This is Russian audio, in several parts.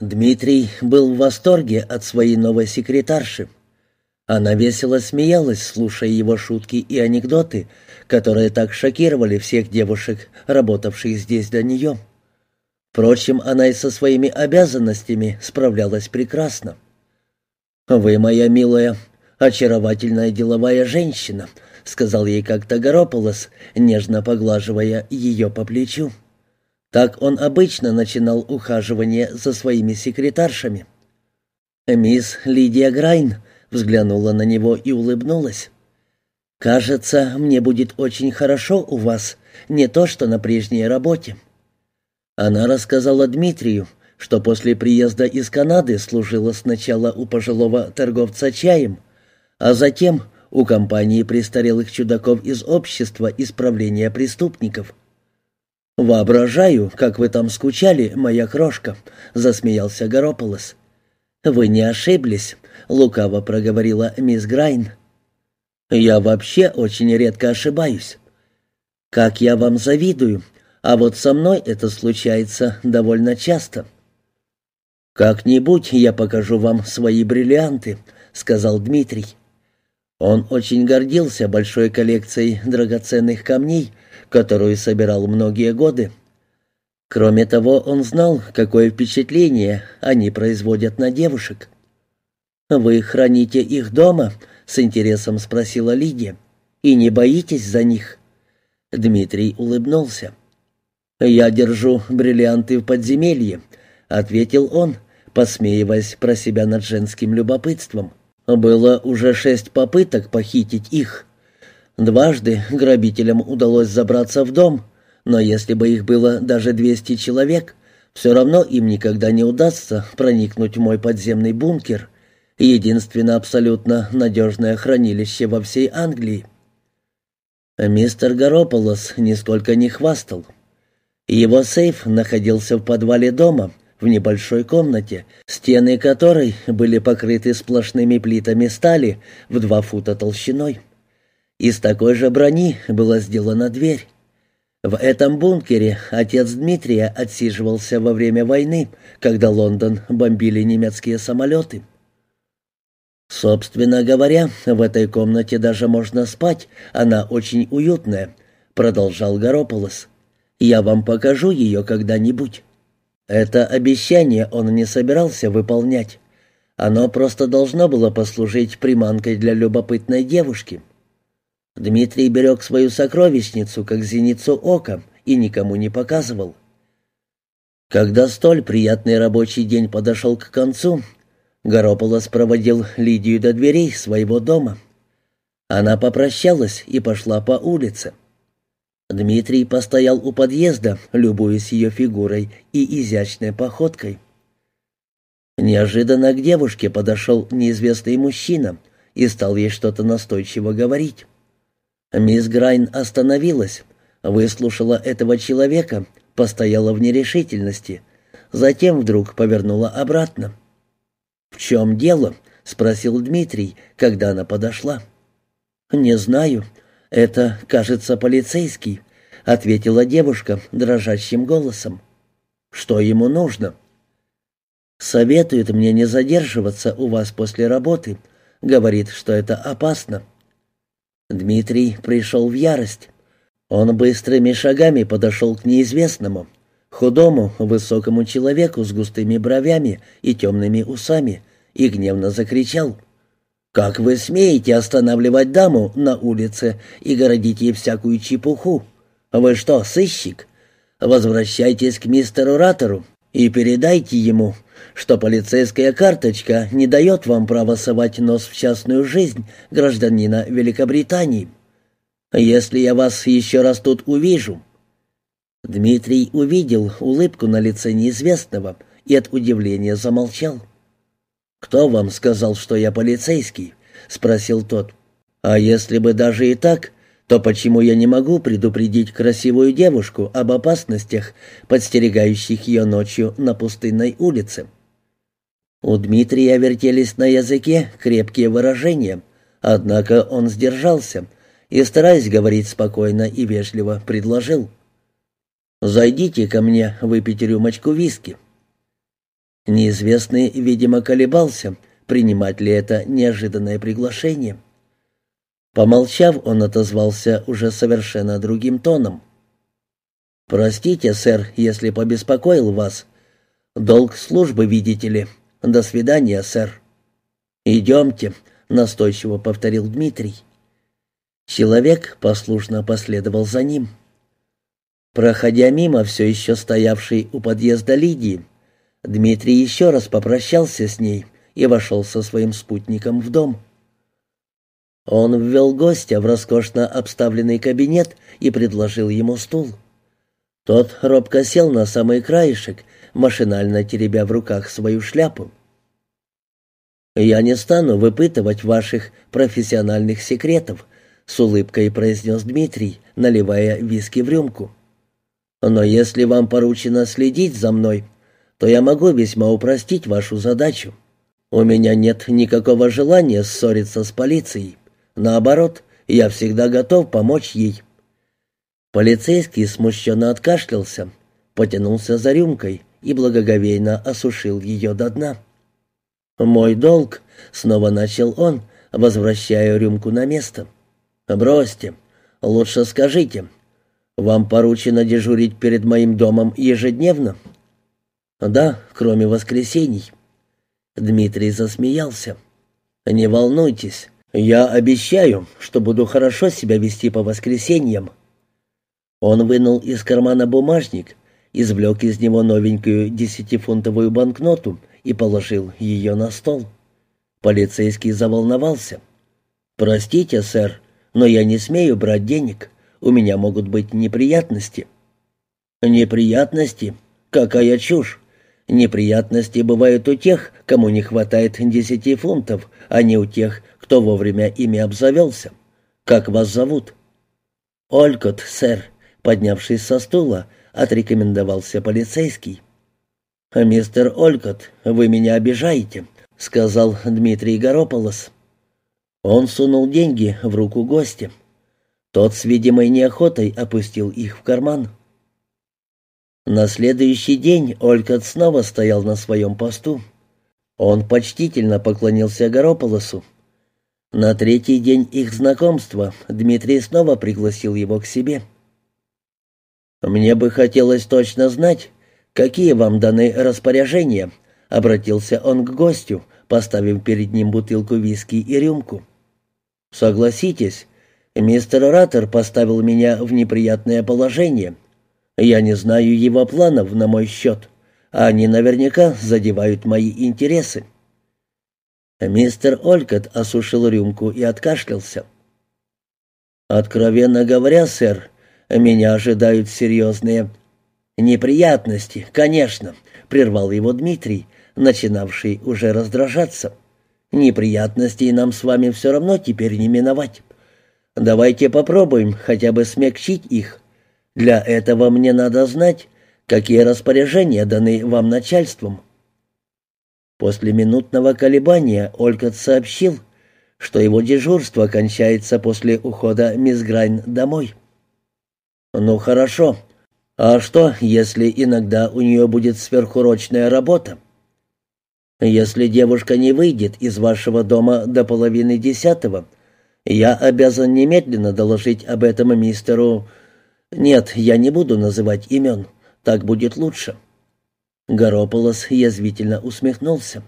Дмитрий был в восторге от своей новой секретарши. Она весело смеялась, слушая его шутки и анекдоты, которые так шокировали всех девушек, работавших здесь до нее. Впрочем, она и со своими обязанностями справлялась прекрасно. «Вы, моя милая, очаровательная деловая женщина», — сказал ей как-то Горополос, нежно поглаживая ее по плечу. Так он обычно начинал ухаживание за своими секретаршами. Мисс Лидия Грайн взглянула на него и улыбнулась. «Кажется, мне будет очень хорошо у вас, не то что на прежней работе». Она рассказала Дмитрию, что после приезда из Канады служила сначала у пожилого торговца чаем, а затем у компании престарелых чудаков из общества исправления преступников — «Воображаю, как вы там скучали, моя крошка», — засмеялся Горополос. «Вы не ошиблись», — лукаво проговорила мисс Грайн. «Я вообще очень редко ошибаюсь. Как я вам завидую, а вот со мной это случается довольно часто». «Как-нибудь я покажу вам свои бриллианты», — сказал Дмитрий. Он очень гордился большой коллекцией драгоценных камней, которую собирал многие годы. Кроме того, он знал, какое впечатление они производят на девушек. «Вы храните их дома?» — с интересом спросила Лидия. «И не боитесь за них?» Дмитрий улыбнулся. «Я держу бриллианты в подземелье», — ответил он, посмеиваясь про себя над женским любопытством. «Было уже шесть попыток похитить их, Дважды грабителям удалось забраться в дом, но если бы их было даже 200 человек, все равно им никогда не удастся проникнуть в мой подземный бункер, единственное абсолютно надежное хранилище во всей Англии. Мистер Горополос нисколько не хвастал. Его сейф находился в подвале дома, в небольшой комнате, стены которой были покрыты сплошными плитами стали в два фута толщиной. Из такой же брони была сделана дверь. В этом бункере отец Дмитрия отсиживался во время войны, когда Лондон бомбили немецкие самолеты. «Собственно говоря, в этой комнате даже можно спать, она очень уютная», — продолжал Горополос. «Я вам покажу ее когда-нибудь». Это обещание он не собирался выполнять. Оно просто должно было послужить приманкой для любопытной девушки — Дмитрий берег свою сокровищницу, как зеницу ока, и никому не показывал. Когда столь приятный рабочий день подошел к концу, Горополос проводил Лидию до дверей своего дома. Она попрощалась и пошла по улице. Дмитрий постоял у подъезда, любуясь ее фигурой и изящной походкой. Неожиданно к девушке подошел неизвестный мужчина и стал ей что-то настойчиво говорить. Мисс Грайн остановилась, выслушала этого человека, постояла в нерешительности, затем вдруг повернула обратно. «В чем дело?» — спросил Дмитрий, когда она подошла. «Не знаю. Это, кажется, полицейский», — ответила девушка дрожащим голосом. «Что ему нужно?» «Советует мне не задерживаться у вас после работы. Говорит, что это опасно». Дмитрий пришел в ярость. Он быстрыми шагами подошел к неизвестному, худому, высокому человеку с густыми бровями и темными усами, и гневно закричал. «Как вы смеете останавливать даму на улице и городить ей всякую чепуху? Вы что, сыщик? Возвращайтесь к мистеру Ратору и передайте ему, что полицейская карточка не дает вам права совать нос в частную жизнь гражданина Великобритании. Если я вас еще раз тут увижу...» Дмитрий увидел улыбку на лице неизвестного и от удивления замолчал. «Кто вам сказал, что я полицейский?» — спросил тот. «А если бы даже и так, то почему я не могу предупредить красивую девушку об опасностях, подстерегающих ее ночью на пустынной улице?» У Дмитрия вертелись на языке крепкие выражения, однако он сдержался и, стараясь говорить спокойно и вежливо, предложил. «Зайдите ко мне выпить рюмочку виски». Неизвестный, видимо, колебался, принимать ли это неожиданное приглашение. Помолчав, он отозвался уже совершенно другим тоном. «Простите, сэр, если побеспокоил вас. Долг службы, видите ли. До свидания, сэр». «Идемте», — настойчиво повторил Дмитрий. Человек послушно последовал за ним. Проходя мимо все еще стоявшей у подъезда Лидии, Дмитрий еще раз попрощался с ней и вошел со своим спутником в дом. Он ввел гостя в роскошно обставленный кабинет и предложил ему стул. Тот робко сел на самый краешек, машинально теребя в руках свою шляпу. «Я не стану выпытывать ваших профессиональных секретов», — с улыбкой произнес Дмитрий, наливая виски в рюмку. «Но если вам поручено следить за мной, то я могу весьма упростить вашу задачу. У меня нет никакого желания ссориться с полицией. Наоборот, я всегда готов помочь ей». Полицейский смущенно откашлялся, потянулся за рюмкой и благоговейно осушил ее до дна. «Мой долг», — снова начал он, возвращая рюмку на место. «Бросьте. Лучше скажите. Вам поручено дежурить перед моим домом ежедневно?» «Да, кроме воскресений». Дмитрий засмеялся. «Не волнуйтесь. Я обещаю, что буду хорошо себя вести по воскресеньям». Он вынул из кармана бумажник, извлек из него новенькую десятифунтовую банкноту и положил ее на стол. Полицейский заволновался. «Простите, сэр, но я не смею брать денег. У меня могут быть неприятности». «Неприятности? Какая чушь! Неприятности бывают у тех, кому не хватает десяти фунтов, а не у тех, кто вовремя ими обзавелся. Как вас зовут?» «Олькот, сэр», поднявшись со стула, отрекомендовался полицейский. «Мистер Олькот, вы меня обижаете», — сказал Дмитрий Горополос. Он сунул деньги в руку гостя. Тот с видимой неохотой опустил их в карман. На следующий день Олькот снова стоял на своем посту. Он почтительно поклонился Горополосу. На третий день их знакомства Дмитрий снова пригласил его к себе. «Мне бы хотелось точно знать, «Какие вам даны распоряжения?» — обратился он к гостю, поставив перед ним бутылку виски и рюмку. «Согласитесь, мистер Раттер поставил меня в неприятное положение. Я не знаю его планов на мой счет, а они наверняка задевают мои интересы». Мистер Олькот осушил рюмку и откашлялся. «Откровенно говоря, сэр, меня ожидают серьезные «Неприятности, конечно», — прервал его Дмитрий, начинавший уже раздражаться. «Неприятностей нам с вами все равно теперь не миновать. Давайте попробуем хотя бы смягчить их. Для этого мне надо знать, какие распоряжения даны вам начальством». После минутного колебания Олькот сообщил, что его дежурство кончается после ухода мисс Грайн домой. «Ну хорошо», а что, если иногда у нее будет сверхурочная работа? Если девушка не выйдет из вашего дома до половины десятого, я обязан немедленно доложить об этом мистеру... Нет, я не буду называть имен, так будет лучше. Горополос язвительно усмехнулся.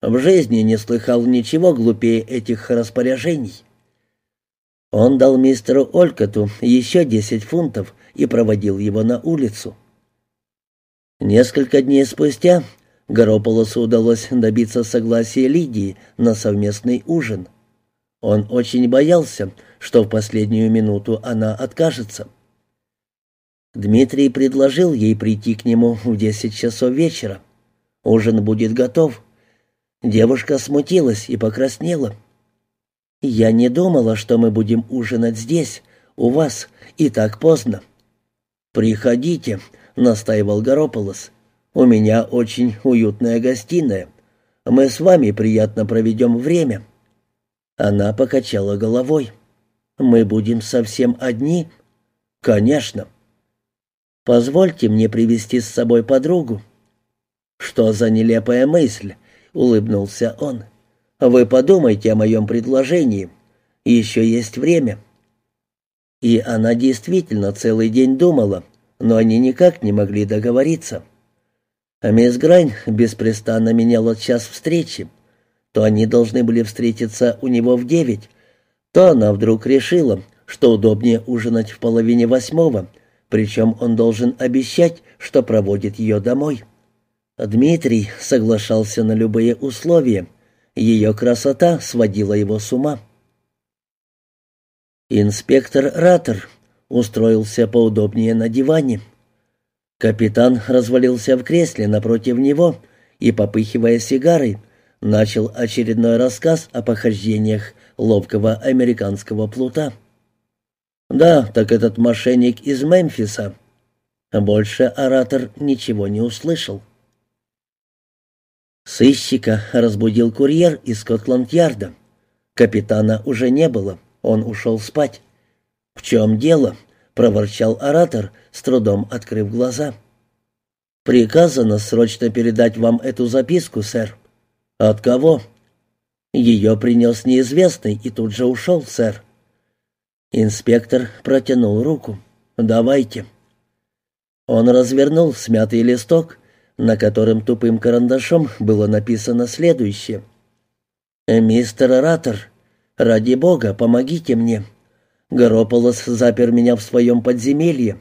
В жизни не слыхал ничего глупее этих распоряжений. Он дал мистеру Олькоту еще десять фунтов и проводил его на улицу. Несколько дней спустя Горополосу удалось добиться согласия Лидии на совместный ужин. Он очень боялся, что в последнюю минуту она откажется. Дмитрий предложил ей прийти к нему в десять часов вечера. Ужин будет готов. Девушка смутилась и покраснела. «Я не думала, что мы будем ужинать здесь, у вас, и так поздно. «Приходите», — настаивал Горополос. «У меня очень уютная гостиная. Мы с вами приятно проведем время». Она покачала головой. «Мы будем совсем одни?» «Конечно». «Позвольте мне привести с собой подругу». «Что за нелепая мысль?» — улыбнулся он. «Вы подумайте о моем предложении. Еще есть время». И она действительно целый день думала, но они никак не могли договориться. А мисс Грайн беспрестанно меняла час встречи. То они должны были встретиться у него в девять, то она вдруг решила, что удобнее ужинать в половине восьмого, причем он должен обещать, что проводит ее домой. Дмитрий соглашался на любые условия. Ее красота сводила его с ума. Инспектор Раттер устроился поудобнее на диване. Капитан развалился в кресле напротив него и, попыхивая сигарой, начал очередной рассказ о похождениях ловкого американского плута. «Да, так этот мошенник из Мемфиса». Больше оратор ничего не услышал. Сыщика разбудил курьер из Скотланд-Ярда. Капитана уже не было, он ушел спать. «В чем дело?» — проворчал оратор, с трудом открыв глаза. «Приказано срочно передать вам эту записку, сэр». «От кого?» «Ее принес неизвестный и тут же ушел, сэр». Инспектор протянул руку. «Давайте». Он развернул смятый листок, на котором тупым карандашом было написано следующее. «Мистер Раттер, ради бога, помогите мне. Горополос запер меня в своем подземелье.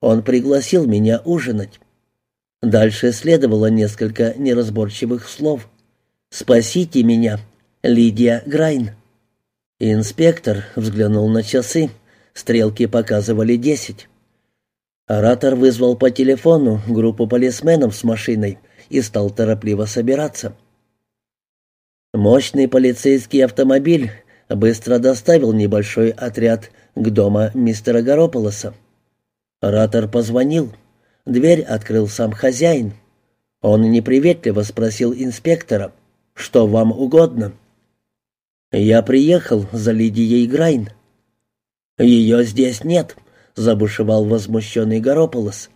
Он пригласил меня ужинать». Дальше следовало несколько неразборчивых слов. «Спасите меня, Лидия Грайн». Инспектор взглянул на часы. Стрелки показывали десять. Оратор вызвал по телефону группу полисменов с машиной и стал торопливо собираться. Мощный полицейский автомобиль быстро доставил небольшой отряд к дому мистера Горополоса. Оратор позвонил. Дверь открыл сам хозяин. Он неприветливо спросил инспектора, «Что вам угодно?» «Я приехал за Лидией Грайн». «Ее здесь нет», — забушевал возмущенный Горополос.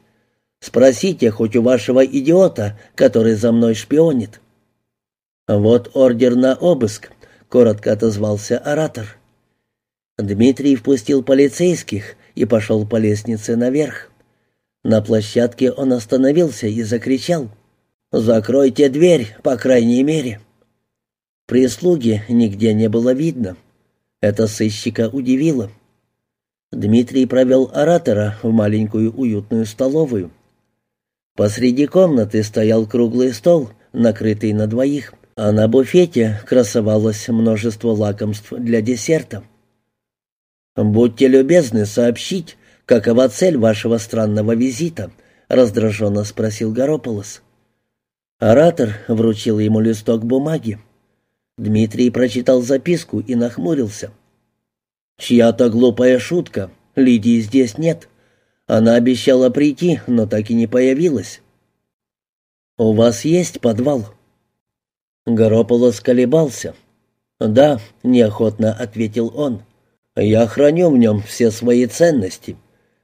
«Спросите хоть у вашего идиота, который за мной шпионит». «Вот ордер на обыск», — коротко отозвался оратор. Дмитрий впустил полицейских и пошел по лестнице наверх. На площадке он остановился и закричал. «Закройте дверь, по крайней мере». Прислуги нигде не было видно. Это сыщика удивило. Дмитрий провел оратора в маленькую уютную столовую. Посреди комнаты стоял круглый стол, накрытый на двоих, а на буфете красовалось множество лакомств для десерта. «Будьте любезны сообщить, какова цель вашего странного визита?» — раздраженно спросил Горополос. Оратор вручил ему листок бумаги. Дмитрий прочитал записку и нахмурился. «Чья-то глупая шутка. Лидии здесь нет. Она обещала прийти, но так и не появилась». «У вас есть подвал?» Горополос колебался. «Да», — неохотно ответил он. «Я храню в нем все свои ценности.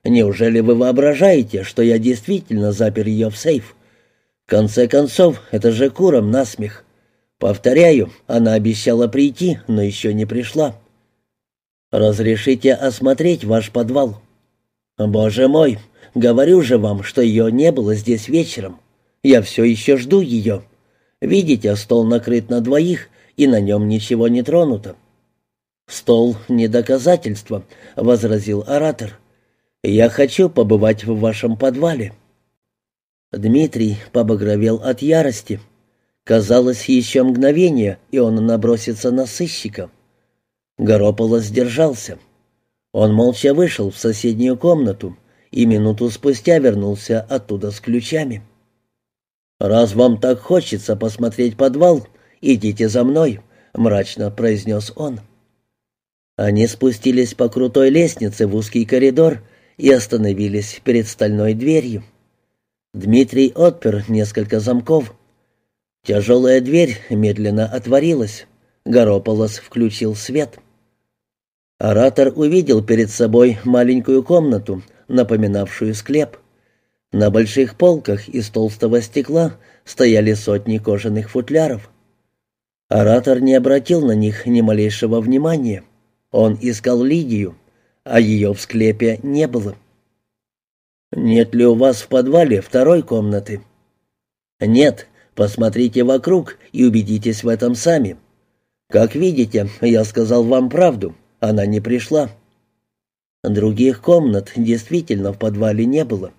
Неужели вы воображаете, что я действительно запер ее в сейф? В конце концов, это же куром насмех. Повторяю, она обещала прийти, но еще не пришла. Разрешите осмотреть ваш подвал. Боже мой, говорю же вам, что ее не было здесь вечером. Я все еще жду ее. Видите, стол накрыт на двоих, и на нем ничего не тронуто. «Стол — не доказательство», — возразил оратор. «Я хочу побывать в вашем подвале». Дмитрий побагровел от ярости. Казалось, еще мгновение, и он набросится на сыщика. Горополо сдержался. Он молча вышел в соседнюю комнату и минуту спустя вернулся оттуда с ключами. «Раз вам так хочется посмотреть подвал, идите за мной», — мрачно произнес он. Они спустились по крутой лестнице в узкий коридор и остановились перед стальной дверью. Дмитрий отпер несколько замков, Тяжелая дверь медленно отворилась. Горополос включил свет. Оратор увидел перед собой маленькую комнату, напоминавшую склеп. На больших полках из толстого стекла стояли сотни кожаных футляров. Оратор не обратил на них ни малейшего внимания. Он искал Лидию, а ее в склепе не было. «Нет ли у вас в подвале второй комнаты?» «Нет. Посмотрите вокруг и убедитесь в этом сами. Как видите, я сказал вам правду. Она не пришла». Других комнат действительно в подвале не было.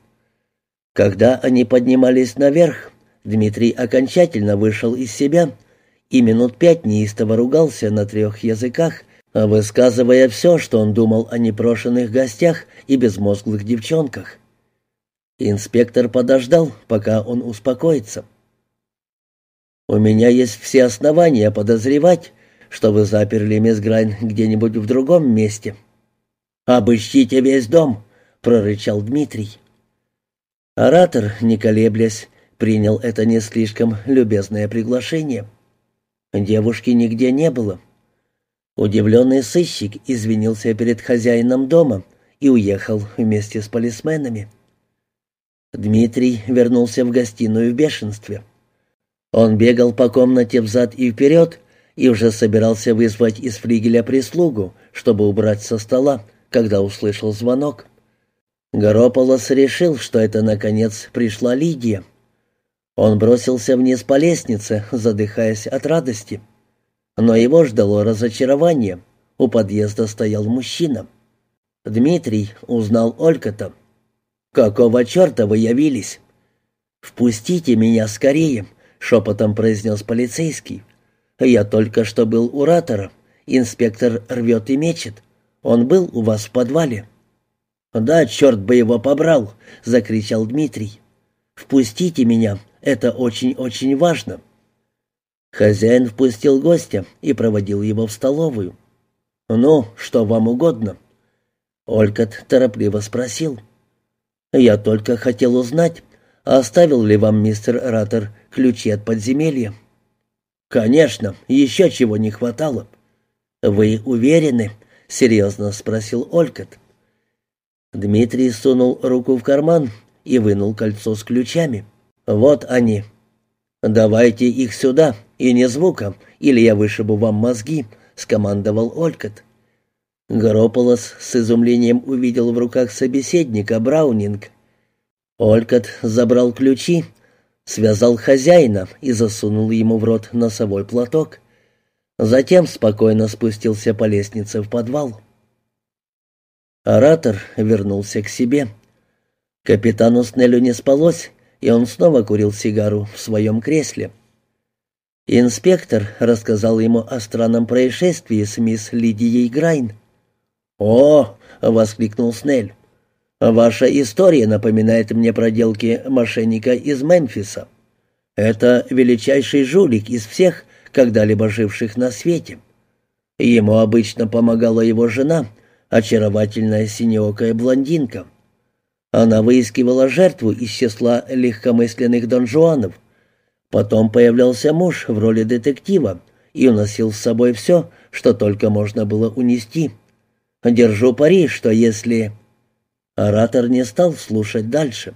Когда они поднимались наверх, Дмитрий окончательно вышел из себя и минут пять неистово ругался на трех языках, высказывая все, что он думал о непрошенных гостях и безмозглых девчонках. Инспектор подождал, пока он успокоится. «У меня есть все основания подозревать, что вы заперли мисс Грайн где-нибудь в другом месте». «Обыщите весь дом», — прорычал Дмитрий. Оратор, не колеблясь, принял это не слишком любезное приглашение. Девушки нигде не было. Удивленный сыщик извинился перед хозяином дома и уехал вместе с полисменами. Дмитрий вернулся в гостиную в бешенстве. Он бегал по комнате взад и вперед и уже собирался вызвать из флигеля прислугу, чтобы убрать со стола, когда услышал звонок. Горополос решил, что это, наконец, пришла Лидия. Он бросился вниз по лестнице, задыхаясь от радости. Но его ждало разочарование. У подъезда стоял мужчина. Дмитрий узнал Олькота. «Какого черта вы явились?» «Впустите меня скорее», — шепотом произнес полицейский. «Я только что был у ратора. Инспектор рвет и мечет. Он был у вас в подвале?» «Да, черт бы его побрал!» — закричал Дмитрий. «Впустите меня, это очень-очень важно». Хозяин впустил гостя и проводил его в столовую. «Ну, что вам угодно?» Олькот торопливо спросил. «Я только хотел узнать, оставил ли вам мистер Раттер ключи от подземелья?» «Конечно, еще чего не хватало». «Вы уверены?» — серьезно спросил Олькот. Дмитрий сунул руку в карман и вынул кольцо с ключами. «Вот они. Давайте их сюда, и не звука, или я вышибу вам мозги», — скомандовал Олькот. Горополос с изумлением увидел в руках собеседника Браунинг. Олькот забрал ключи, связал хозяина и засунул ему в рот носовой платок. Затем спокойно спустился по лестнице в подвал. Оратор вернулся к себе. Капитану Снеллю не спалось, и он снова курил сигару в своем кресле. Инспектор рассказал ему о странном происшествии с мисс Лидией Грайн. «О!» — воскликнул Снель. «Ваша история напоминает мне проделки мошенника из Мемфиса. Это величайший жулик из всех, когда-либо живших на свете. Ему обычно помогала его жена, очаровательная синеокая блондинка. Она выискивала жертву из числа легкомысленных донжуанов. Потом появлялся муж в роли детектива и уносил с собой все, что только можно было унести — Держу пари, что если...» Оратор не стал слушать дальше.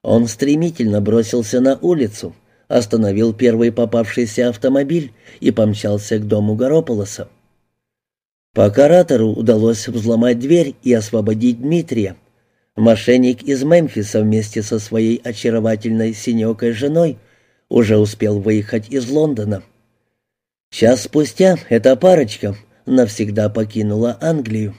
Он стремительно бросился на улицу, остановил первый попавшийся автомобиль и помчался к дому Горополоса. Пока оратору удалось взломать дверь и освободить Дмитрия, мошенник из Мемфиса вместе со своей очаровательной синекой женой уже успел выехать из Лондона. Час спустя эта парочка навсегда покинула Англию.